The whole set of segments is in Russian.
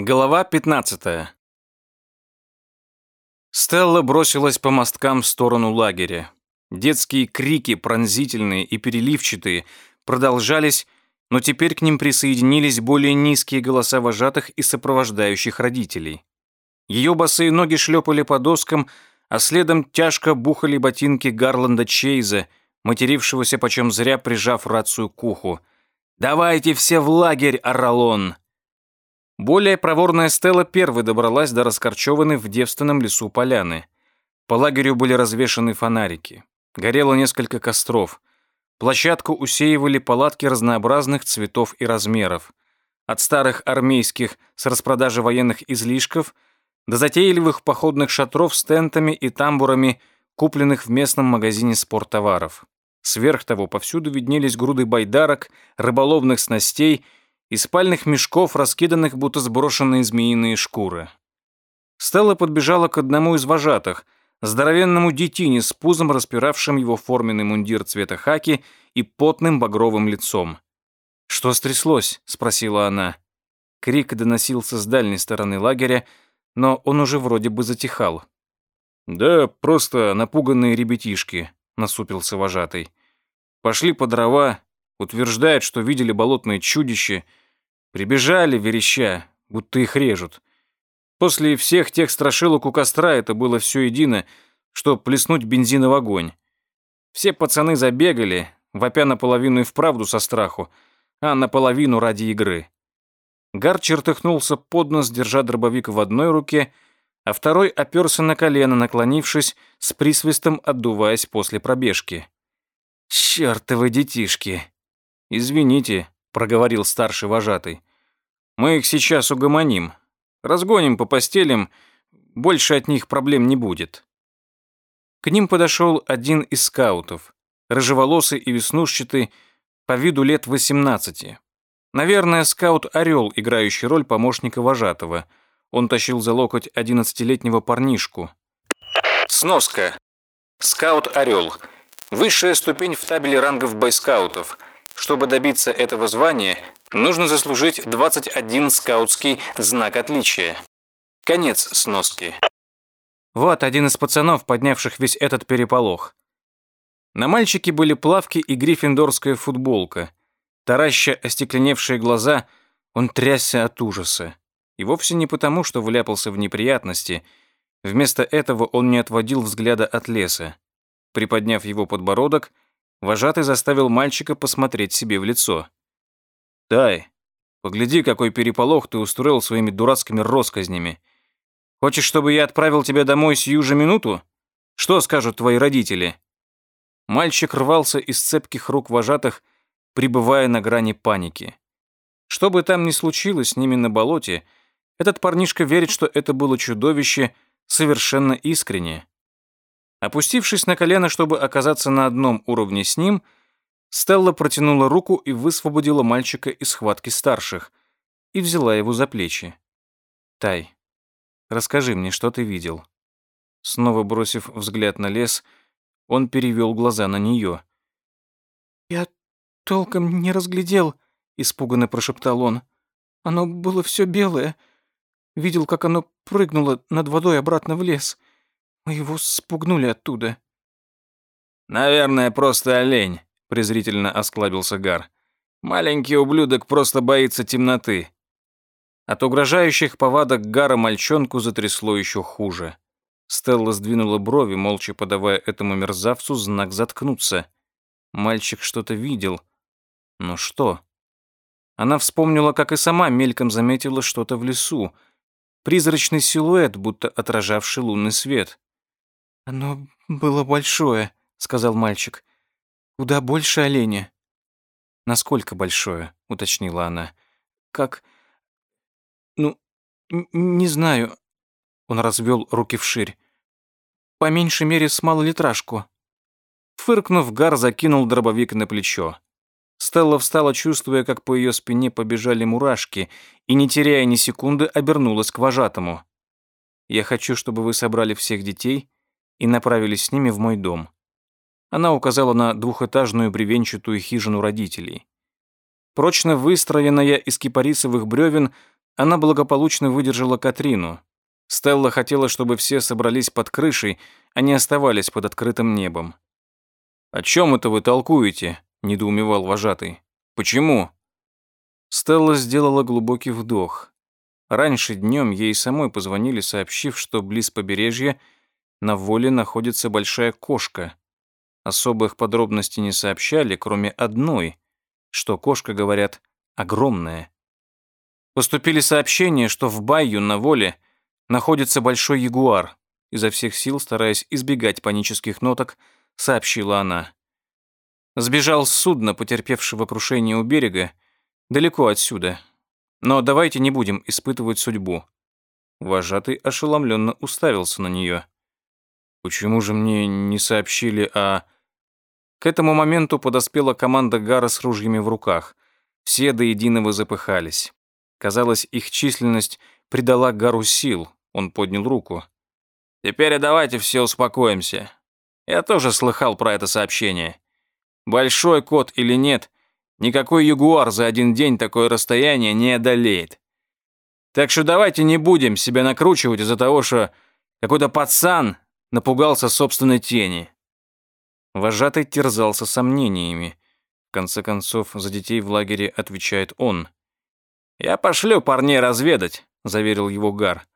Глава 15. Стелла бросилась по мосткам в сторону лагеря. Детские крики, пронзительные и переливчатые, продолжались, но теперь к ним присоединились более низкие голоса вожатых и сопровождающих родителей. Ее босые ноги шлепали по доскам, а следом тяжко бухали ботинки Гарланда Чейза, матерившегося почем зря прижав рацию к уху. «Давайте все в лагерь, орал он!» Более проворная Стелла первой добралась до раскорчеванной в девственном лесу поляны. По лагерю были развешаны фонарики. Горело несколько костров. Площадку усеивали палатки разнообразных цветов и размеров. От старых армейских с распродажи военных излишков до затейливых походных шатров с тентами и тамбурами, купленных в местном магазине спорттоваров. Сверх того, повсюду виднелись груды байдарок, рыболовных снастей и спальных мешков, раскиданных будто сброшенные змеиные шкуры. Стелла подбежала к одному из вожатых, здоровенному детине с пузом, распиравшим его форменный мундир цвета хаки и потным багровым лицом. «Что стряслось?» — спросила она. Крик доносился с дальней стороны лагеря, но он уже вроде бы затихал. «Да просто напуганные ребятишки», — насупился вожатый. «Пошли по дрова, утверждают, что видели болотное чудище, прибежали вереща, будто их режут. После всех тех страшилок у костра это было все едино, что плеснуть бензина в огонь. Все пацаны забегали, вопя наполовину и вправду со страху, а наполовину ради игры. Гар чертыхнулся под нос, держа дробовик в одной руке, а второй оперся на колено, наклонившись, с присвистом отдуваясь после пробежки. «Чёртовы детишки!» «Извините», — проговорил старший вожатый. «Мы их сейчас угомоним. Разгоним по постелям, больше от них проблем не будет». К ним подошел один из скаутов, рыжеволосый и веснушчатый, по виду лет 18. Наверное, скаут Орел, играющий роль помощника вожатого. Он тащил за локоть 11-летнего парнишку. Сноска. Скаут Орел. Высшая ступень в табеле рангов бойскаутов. Чтобы добиться этого звания, нужно заслужить 21 скаутский знак отличия. Конец сноски. Вот один из пацанов, поднявших весь этот переполох. На мальчике были плавки и гриффиндорская футболка. Тараща остекленевшие глаза, он трясся от ужаса. И вовсе не потому, что вляпался в неприятности. Вместо этого он не отводил взгляда от леса. Приподняв его подбородок, вожатый заставил мальчика посмотреть себе в лицо. «Дай, погляди, какой переполох ты устроил своими дурацкими россказнями. Хочешь, чтобы я отправил тебя домой сию же минуту? Что скажут твои родители?» Мальчик рвался из цепких рук вожатых, пребывая на грани паники. Что бы там ни случилось с ними на болоте, этот парнишка верит, что это было чудовище совершенно искренне. Опустившись на колено, чтобы оказаться на одном уровне с ним, Стелла протянула руку и высвободила мальчика из схватки старших и взяла его за плечи. «Тай, Расскажи мне, что ты видел?» Снова бросив взгляд на лес, он перевел глаза на нее. «Я толком не разглядел», — испуганно прошептал он. «Оно было все белое. Видел, как оно прыгнуло над водой обратно в лес. Мы его спугнули оттуда». «Наверное, просто олень», — презрительно осклабился Гар. «Маленький ублюдок просто боится темноты. От угрожающих повадок Гара мальчонку затрясло еще хуже. Стелла сдвинула брови, молча подавая этому мерзавцу знак заткнуться. Мальчик что-то видел. Но что? Она вспомнила, как и сама мельком заметила что-то в лесу. Призрачный силуэт, будто отражавший лунный свет. «Оно было большое», — сказал мальчик. «Куда больше оленя». «Насколько большое?» — уточнила она. «Как...» «Ну, не знаю». Он развел руки вширь. «По меньшей мере, с малолитражку». Фыркнув, Гар закинул дробовик на плечо. Стелла встала, чувствуя, как по ее спине побежали мурашки, и, не теряя ни секунды, обернулась к вожатому. «Я хочу, чтобы вы собрали всех детей и направились с ними в мой дом». Она указала на двухэтажную бревенчатую хижину родителей. Прочно выстроенная из кипарисовых бревен, она благополучно выдержала Катрину. Стелла хотела, чтобы все собрались под крышей, а не оставались под открытым небом. «О чем это вы толкуете?» – недоумевал вожатый. «Почему?» Стелла сделала глубокий вдох. Раньше днем ей самой позвонили, сообщив, что близ побережья на воле находится большая кошка. Особых подробностей не сообщали, кроме одной, что кошка, говорят, огромная. Поступили сообщения, что в Байю на воле находится большой ягуар. Изо всех сил, стараясь избегать панических ноток, сообщила она. Сбежал с судна, потерпевшего крушение у берега, далеко отсюда. Но давайте не будем испытывать судьбу. Вожатый ошеломленно уставился на нее. Почему же мне не сообщили о... К этому моменту подоспела команда Гара с ружьями в руках. Все до единого запыхались. Казалось, их численность придала Гару сил. Он поднял руку. «Теперь давайте все успокоимся. Я тоже слыхал про это сообщение. Большой кот или нет, никакой ягуар за один день такое расстояние не одолеет. Так что давайте не будем себя накручивать из-за того, что какой-то пацан напугался собственной тени». Вожатый терзался сомнениями. В конце концов, за детей в лагере отвечает он. «Я пошлю парней разведать», — заверил его Гар.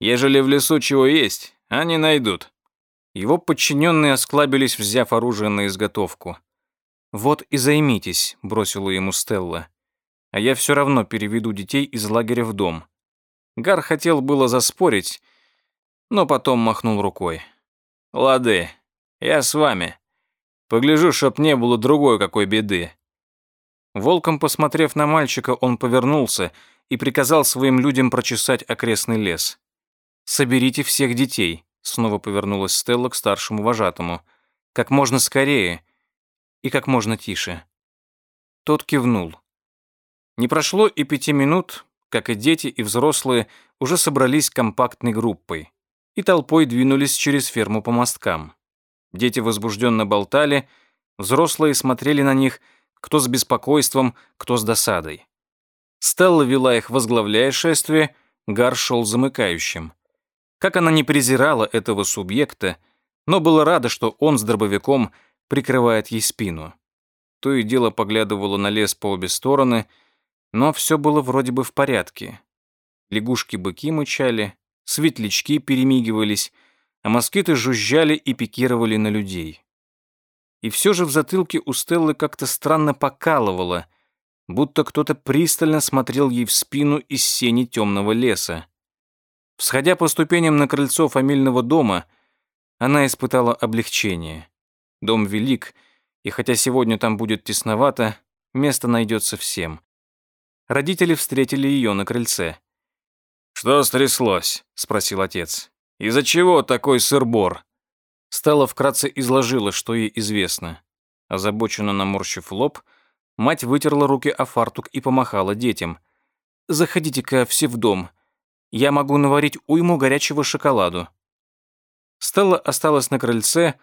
«Ежели в лесу чего есть, они найдут». Его подчиненные осклабились, взяв оружие на изготовку. «Вот и займитесь», — бросила ему Стелла. «А я все равно переведу детей из лагеря в дом». Гар хотел было заспорить, но потом махнул рукой. «Лады, я с вами. Погляжу, чтоб не было другой какой беды». Волком посмотрев на мальчика, он повернулся и приказал своим людям прочесать окрестный лес. «Соберите всех детей», — снова повернулась Стелла к старшему вожатому. «Как можно скорее и как можно тише». Тот кивнул. Не прошло и пяти минут, как и дети, и взрослые уже собрались компактной группой и толпой двинулись через ферму по мосткам. Дети возбужденно болтали, взрослые смотрели на них, кто с беспокойством, кто с досадой. Стелла вела их, возглавляя шествие, Гар шел замыкающим. Как она не презирала этого субъекта, но была рада, что он с дробовиком прикрывает ей спину. То и дело поглядывала на лес по обе стороны, но все было вроде бы в порядке. Лягушки-быки мычали, светлячки перемигивались, а москиты жужжали и пикировали на людей. И все же в затылке у Стеллы как-то странно покалывало, будто кто-то пристально смотрел ей в спину из сени темного леса. Всходя по ступеням на крыльцо фамильного дома, она испытала облегчение. Дом велик, и хотя сегодня там будет тесновато, место найдется всем. Родители встретили ее на крыльце. «Что стряслось?» — спросил отец. «Из-за чего такой сыр-бор?» Стелла вкратце изложила, что ей известно. Озабоченно наморщив лоб, мать вытерла руки о фартук и помахала детям. «Заходите-ка все в дом. Я могу наварить уйму горячего шоколаду». Стелла осталась на крыльце,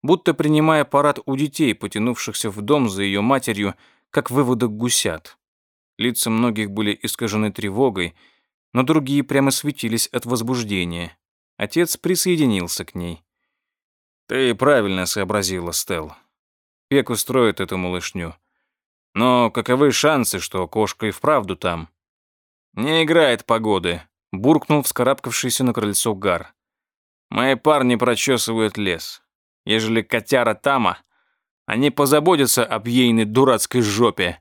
будто принимая парад у детей, потянувшихся в дом за ее матерью, как выводок гусят. Лица многих были искажены тревогой, но другие прямо светились от возбуждения. Отец присоединился к ней. «Ты правильно сообразила, Стелл. Пек устроит эту малышню. Но каковы шансы, что кошка и вправду там?» «Не играет погоды», — буркнул вскарабкавшийся на крыльцо Гар. «Мои парни прочесывают лес. Ежели котяра тама, они позаботятся об ейной дурацкой жопе».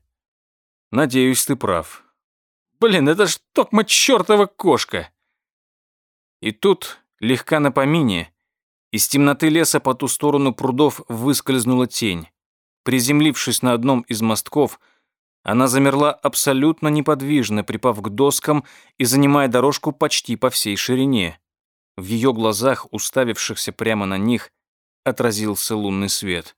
«Надеюсь, ты прав». «Блин, это ж токма чертова кошка!» И тут, легка на помине, из темноты леса по ту сторону прудов выскользнула тень. Приземлившись на одном из мостков, она замерла абсолютно неподвижно, припав к доскам и занимая дорожку почти по всей ширине. В ее глазах, уставившихся прямо на них, отразился лунный свет.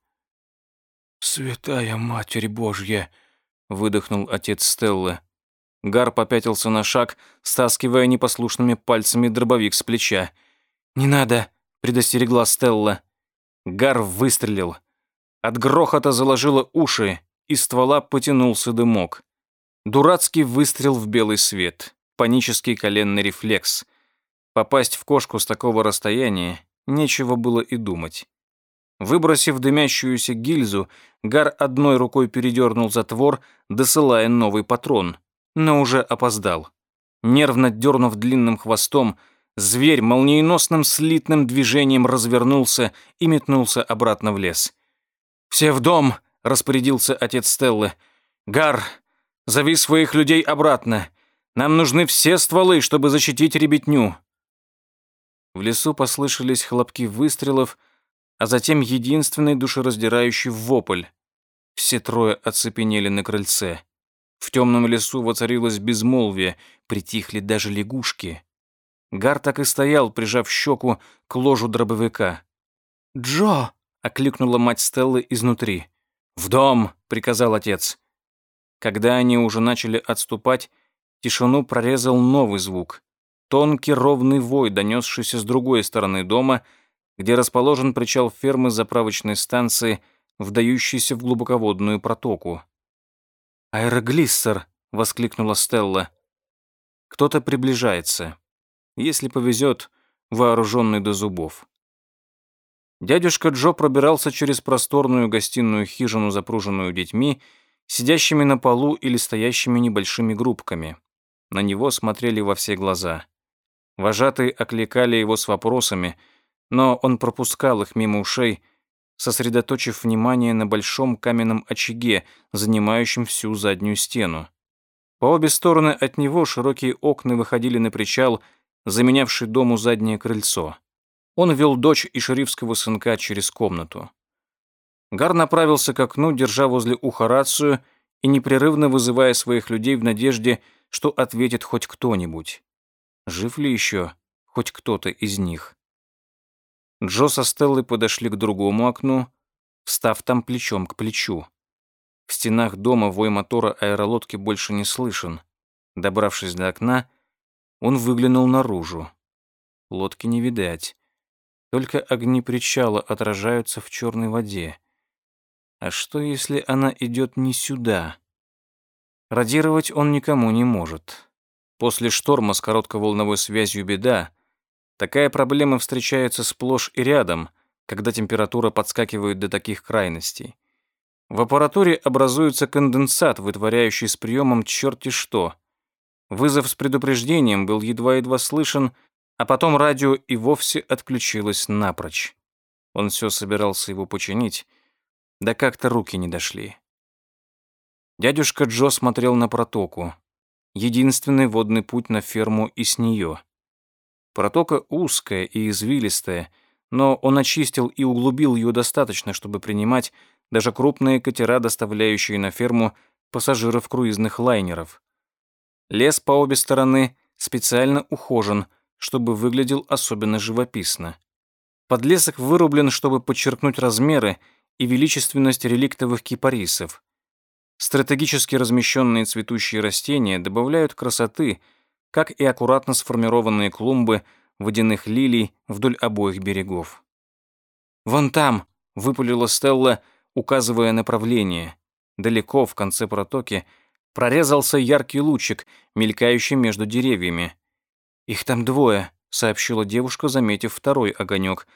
«Святая Матерь Божья!» — выдохнул отец Стеллы. Гар попятился на шаг, стаскивая непослушными пальцами дробовик с плеча. «Не надо!» предостерегла Стелла. Гар выстрелил. От грохота заложило уши, из ствола потянулся дымок. Дурацкий выстрел в белый свет. панический коленный рефлекс. Попасть в кошку с такого расстояния нечего было и думать. Выбросив дымящуюся гильзу, Гар одной рукой передернул затвор, досылая новый патрон, но уже опоздал. Нервно дернув длинным хвостом, зверь молниеносным слитным движением развернулся и метнулся обратно в лес. «Все в дом!» — распорядился отец Стеллы. «Гар, зови своих людей обратно. Нам нужны все стволы, чтобы защитить ребятню». В лесу послышались хлопки выстрелов, а затем единственный душераздирающий вопль. Все трое оцепенели на крыльце. В темном лесу воцарилось безмолвие, притихли даже лягушки. Гар так и стоял, прижав щеку к ложу дробовика. «Джо!» — окликнула мать Стеллы изнутри. «В дом!» — приказал отец. Когда они уже начали отступать, тишину прорезал новый звук. Тонкий ровный вой, донесшийся с другой стороны дома — где расположен причал фермы заправочной станции, вдающейся в глубоководную протоку. «Аэроглиссер!» — воскликнула Стелла. «Кто-то приближается. Если повезет, вооруженный до зубов». Дядюшка Джо пробирался через просторную гостиную хижину, запруженную детьми, сидящими на полу или стоящими небольшими группками. На него смотрели во все глаза. Вожатые окликали его с вопросами — но он пропускал их мимо ушей, сосредоточив внимание на большом каменном очаге, занимающем всю заднюю стену. По обе стороны от него широкие окна выходили на причал, заменявший дому заднее крыльцо. Он вел дочь и шерифского сынка через комнату. Гар направился к окну, держа возле уха рацию и непрерывно вызывая своих людей в надежде, что ответит хоть кто-нибудь. Жив ли еще хоть кто-то из них? Джо со Стеллой подошли к другому окну, встав там плечом к плечу. В стенах дома вой мотора аэролодки больше не слышен. Добравшись до окна, он выглянул наружу. Лодки не видать. Только огни причала отражаются в черной воде. А что, если она идет не сюда? Радировать он никому не может. После шторма с коротковолновой связью беда, Такая проблема встречается сплошь и рядом, когда температура подскакивает до таких крайностей. В аппаратуре образуется конденсат, вытворяющий с приемом черти что. Вызов с предупреждением был едва-едва слышен, а потом радио и вовсе отключилось напрочь. Он все собирался его починить, да как-то руки не дошли. Дядюшка Джо смотрел на протоку. Единственный водный путь на ферму и с нее. Протока узкая и извилистая, но он очистил и углубил ее достаточно, чтобы принимать даже крупные катера, доставляющие на ферму пассажиров круизных лайнеров. Лес по обе стороны специально ухожен, чтобы выглядел особенно живописно. Подлесок вырублен, чтобы подчеркнуть размеры и величественность реликтовых кипарисов. Стратегически размещенные цветущие растения добавляют красоты – как и аккуратно сформированные клумбы водяных лилий вдоль обоих берегов. «Вон там!» — выпалила Стелла, указывая направление. Далеко, в конце протоки, прорезался яркий лучик, мелькающий между деревьями. «Их там двое», — сообщила девушка, заметив второй огонек.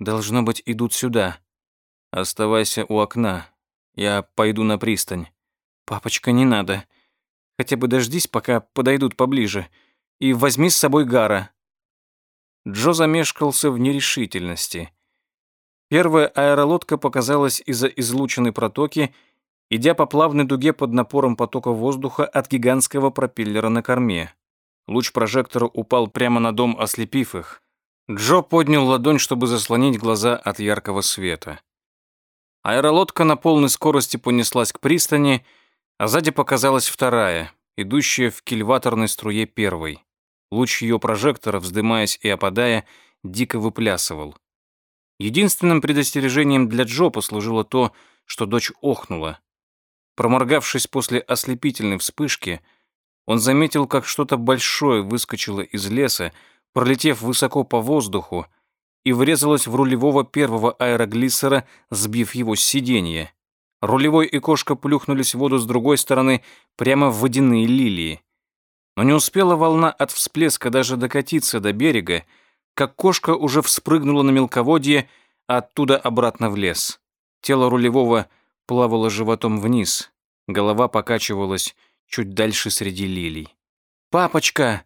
«Должно быть, идут сюда». «Оставайся у окна. Я пойду на пристань». «Папочка, не надо. Хотя бы дождись, пока подойдут поближе. И возьми с собой Гара». Джо замешкался в нерешительности. Первая аэролодка показалась из-за излученной протоки, идя по плавной дуге под напором потока воздуха от гигантского пропеллера на корме. Луч прожектора упал прямо на дом, ослепив их. Джо поднял ладонь, чтобы заслонить глаза от яркого света. Аэролодка на полной скорости понеслась к пристани, а сзади показалась вторая, идущая в кильваторной струе первой. Луч ее прожектора, вздымаясь и опадая, дико выплясывал. Единственным предостережением для Джо послужило то, что дочь охнула. Проморгавшись после ослепительной вспышки, он заметил, как что-то большое выскочило из леса, пролетев высоко по воздуху, и врезалось в рулевого первого аэроглиссера, сбив его с сиденья. Рулевой и кошка плюхнулись в воду с другой стороны, прямо в водяные лилии. Но не успела волна от всплеска даже докатиться до берега, как кошка уже вспрыгнула на мелководье, а оттуда обратно в лес. Тело рулевого плавало животом вниз, голова покачивалась чуть дальше среди лилий. «Папочка!»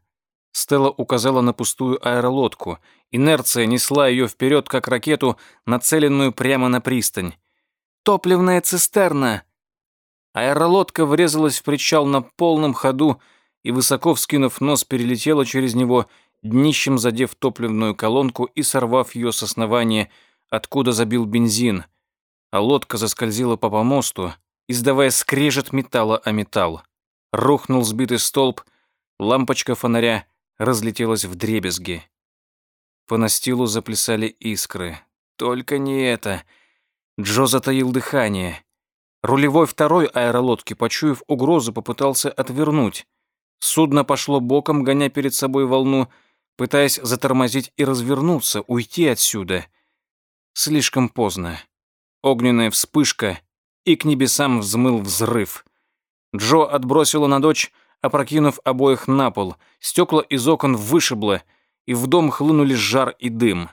Стелла указала на пустую аэролодку. Инерция несла ее вперед, как ракету, нацеленную прямо на пристань. «Топливная цистерна!» Аэролодка врезалась в причал на полном ходу и, высоко вскинув нос, перелетела через него, днищем задев топливную колонку и сорвав ее с основания, откуда забил бензин. А лодка заскользила по помосту, издавая скрежет металла о металл. Рухнул сбитый столб, лампочка фонаря разлетелась в дребезги. По настилу заплясали искры. Только не это. Джо затаил дыхание. Рулевой второй аэролодки, почуяв угрозу, попытался отвернуть. Судно пошло боком, гоня перед собой волну, пытаясь затормозить и развернуться, уйти отсюда. Слишком поздно. Огненная вспышка, и к небесам взмыл взрыв. Джо отбросила на дочь, опрокинув обоих на пол, стекла из окон вышибло, и в дом хлынули жар и дым.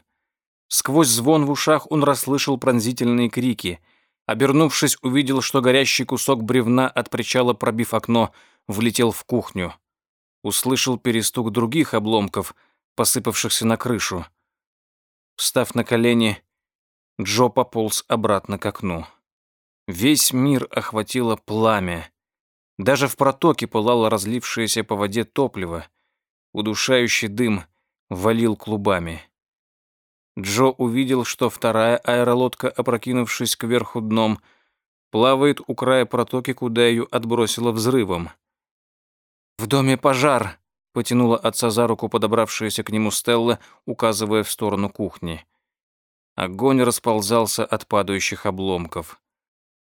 Сквозь звон в ушах он расслышал пронзительные крики. Обернувшись, увидел, что горящий кусок бревна от причала, пробив окно, влетел в кухню. Услышал перестук других обломков, посыпавшихся на крышу. Встав на колени, Джо пополз обратно к окну. Весь мир охватило пламя. Даже в протоке пылало разлившееся по воде топливо. Удушающий дым валил клубами. Джо увидел, что вторая аэролодка, опрокинувшись кверху дном, плавает у края протоки, куда ее отбросило взрывом. «В доме пожар!» — потянула отца за руку подобравшаяся к нему Стелла, указывая в сторону кухни. Огонь расползался от падающих обломков.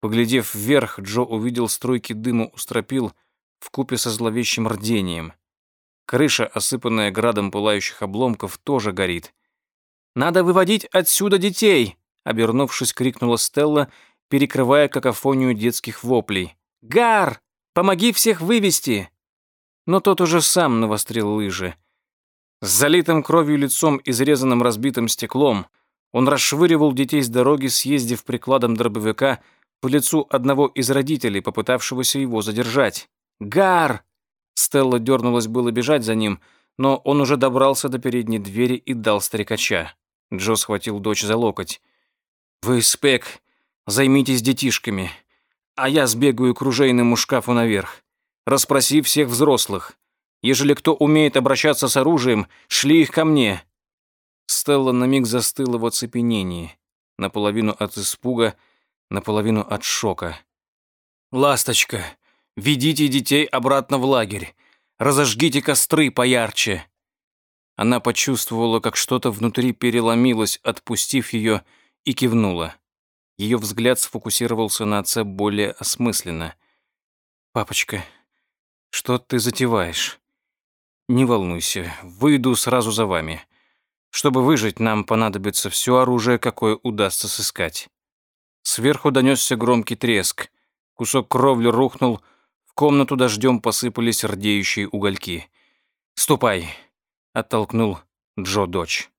Поглядев вверх, Джо увидел струйки дыма у стропил вкупе со зловещим рдением. Крыша, осыпанная градом пылающих обломков, тоже горит. «Надо выводить отсюда детей!» Обернувшись, крикнула Стелла, перекрывая какофонию детских воплей. «Гар! Помоги всех вывести!» Но тот уже сам навострил лыжи. С залитым кровью лицом, изрезанным разбитым стеклом, он расшвыривал детей с дороги, съездив прикладом дробовика по лицу одного из родителей, попытавшегося его задержать. «Гар!» Стелла дернулась было бежать за ним, но он уже добрался до передней двери и дал старикача. Джо схватил дочь за локоть. «Вы, Спек, займитесь детишками, а я сбегаю к ружейному шкафу наверх. Расспроси всех взрослых. Ежели кто умеет обращаться с оружием, шли их ко мне». Стелла на миг застыла в оцепенении, наполовину от испуга, наполовину от шока. «Ласточка, ведите детей обратно в лагерь. Разожгите костры поярче». Она почувствовала, как что-то внутри переломилось, отпустив ее, и кивнула. Ее взгляд сфокусировался на отце более осмысленно. «Папочка, что ты затеваешь? Не волнуйся, выйду сразу за вами. Чтобы выжить, нам понадобится все оружие, какое удастся сыскать. Сверху донесся громкий треск. Кусок кровли рухнул, в комнату дождем посыпались рдеющие угольки. «Ступай!» — оттолкнул Джо дочь.